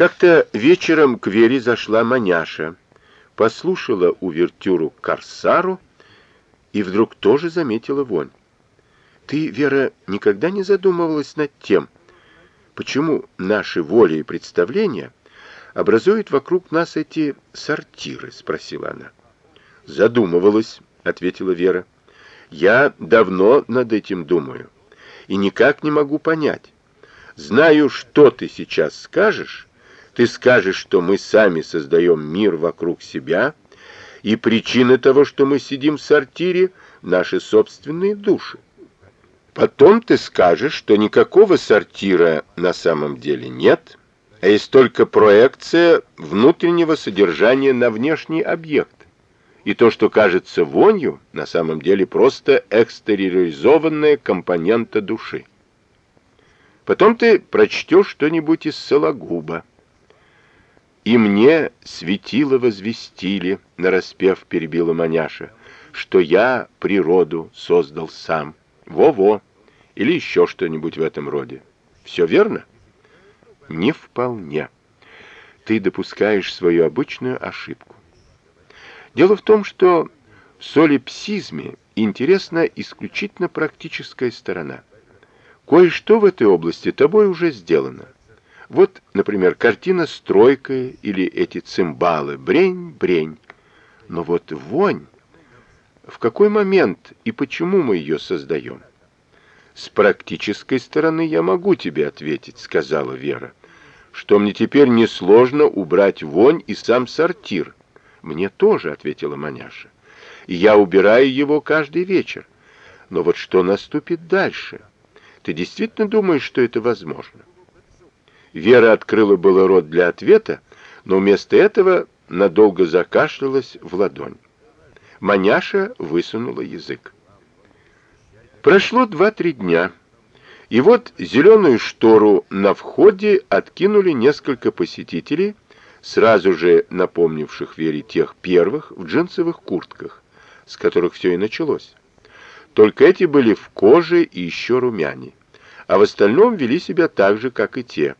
Как-то вечером к Вере зашла маняша, послушала увертюру к Корсару и вдруг тоже заметила вонь. Ты, Вера, никогда не задумывалась над тем, почему наши воли и представления образуют вокруг нас эти сортиры, спросила она. Задумывалась, ответила Вера. Я давно над этим думаю и никак не могу понять. Знаю, что ты сейчас скажешь. Ты скажешь, что мы сами создаем мир вокруг себя, и причина того, что мы сидим в сортире, наши собственные души. Потом ты скажешь, что никакого сортира на самом деле нет, а есть только проекция внутреннего содержания на внешний объект. И то, что кажется вонью, на самом деле просто экстериоризованная компонента души. Потом ты прочтешь что-нибудь из Сологуба. «И мне светило возвестили», — нараспев перебила маняша, «что я природу создал сам. Во-во!» Или еще что-нибудь в этом роде. Все верно? Не вполне. Ты допускаешь свою обычную ошибку. Дело в том, что в солипсизме интересна исключительно практическая сторона. Кое-что в этой области тобой уже сделано. Вот, например, картина «Стройка» или эти цимбалы «Брень-брень». Но вот вонь, в какой момент и почему мы ее создаем? «С практической стороны я могу тебе ответить», — сказала Вера, «что мне теперь несложно убрать вонь и сам сортир». «Мне тоже», — ответила Маняша. «И я убираю его каждый вечер. Но вот что наступит дальше? Ты действительно думаешь, что это возможно?» Вера открыла было рот для ответа, но вместо этого надолго закашлялась в ладонь. Маняша высунула язык. Прошло два-три дня, и вот зеленую штору на входе откинули несколько посетителей, сразу же напомнивших Вере тех первых в джинсовых куртках, с которых все и началось. Только эти были в коже и еще румяне, а в остальном вели себя так же, как и те –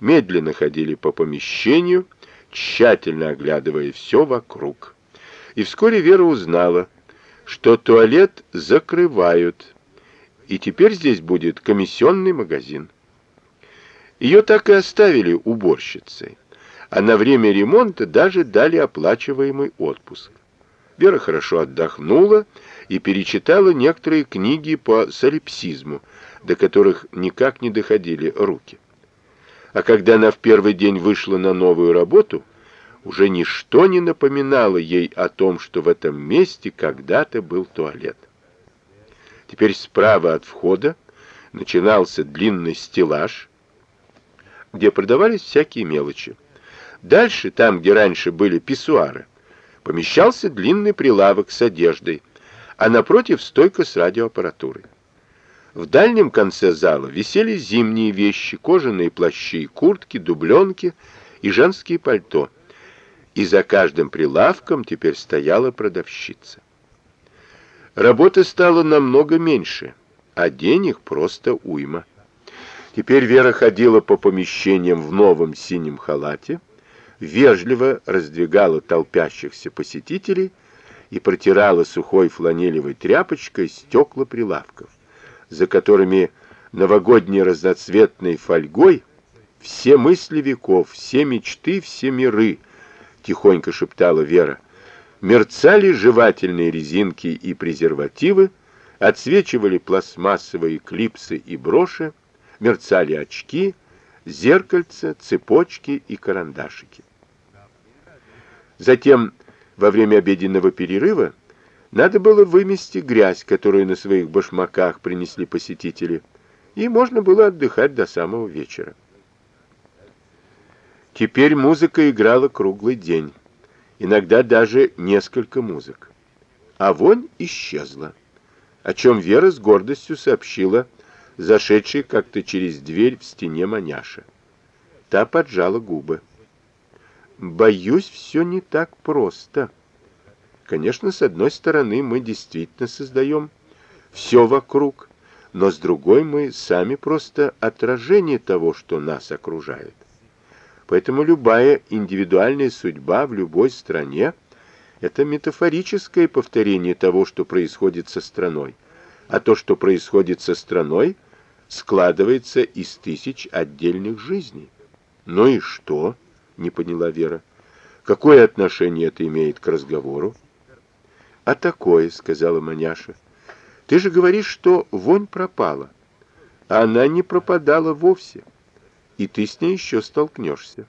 медленно ходили по помещению, тщательно оглядывая все вокруг. И вскоре Вера узнала, что туалет закрывают, и теперь здесь будет комиссионный магазин. Ее так и оставили уборщицей, а на время ремонта даже дали оплачиваемый отпуск. Вера хорошо отдохнула и перечитала некоторые книги по солипсизму, до которых никак не доходили руки. А когда она в первый день вышла на новую работу, уже ничто не напоминало ей о том, что в этом месте когда-то был туалет. Теперь справа от входа начинался длинный стеллаж, где продавались всякие мелочи. Дальше, там, где раньше были писсуары, помещался длинный прилавок с одеждой, а напротив стойка с радиоаппаратурой. В дальнем конце зала висели зимние вещи, кожаные плащи, куртки, дубленки и женские пальто. И за каждым прилавком теперь стояла продавщица. Работы стало намного меньше, а денег просто уйма. Теперь Вера ходила по помещениям в новом синем халате, вежливо раздвигала толпящихся посетителей и протирала сухой фланелевой тряпочкой стекла прилавков за которыми новогодней разноцветной фольгой все мысли веков, все мечты, все миры, тихонько шептала Вера. Мерцали жевательные резинки и презервативы, отсвечивали пластмассовые клипсы и броши, мерцали очки, зеркальца, цепочки и карандашики. Затем, во время обеденного перерыва, надо было вымести грязь, которую на своих башмаках принесли посетители, и можно было отдыхать до самого вечера. Теперь музыка играла круглый день, иногда даже несколько музык. А вонь исчезла, о чем Вера с гордостью сообщила зашедшей как-то через дверь в стене маняша. Та поджала губы. «Боюсь, все не так просто». Конечно, с одной стороны, мы действительно создаем все вокруг, но с другой мы сами просто отражение того, что нас окружает. Поэтому любая индивидуальная судьба в любой стране – это метафорическое повторение того, что происходит со страной. А то, что происходит со страной, складывается из тысяч отдельных жизней. «Ну и что?» — не поняла Вера. «Какое отношение это имеет к разговору?» «А такое», — сказала маняша. «Ты же говоришь, что вонь пропала. Она не пропадала вовсе, и ты с ней еще столкнешься».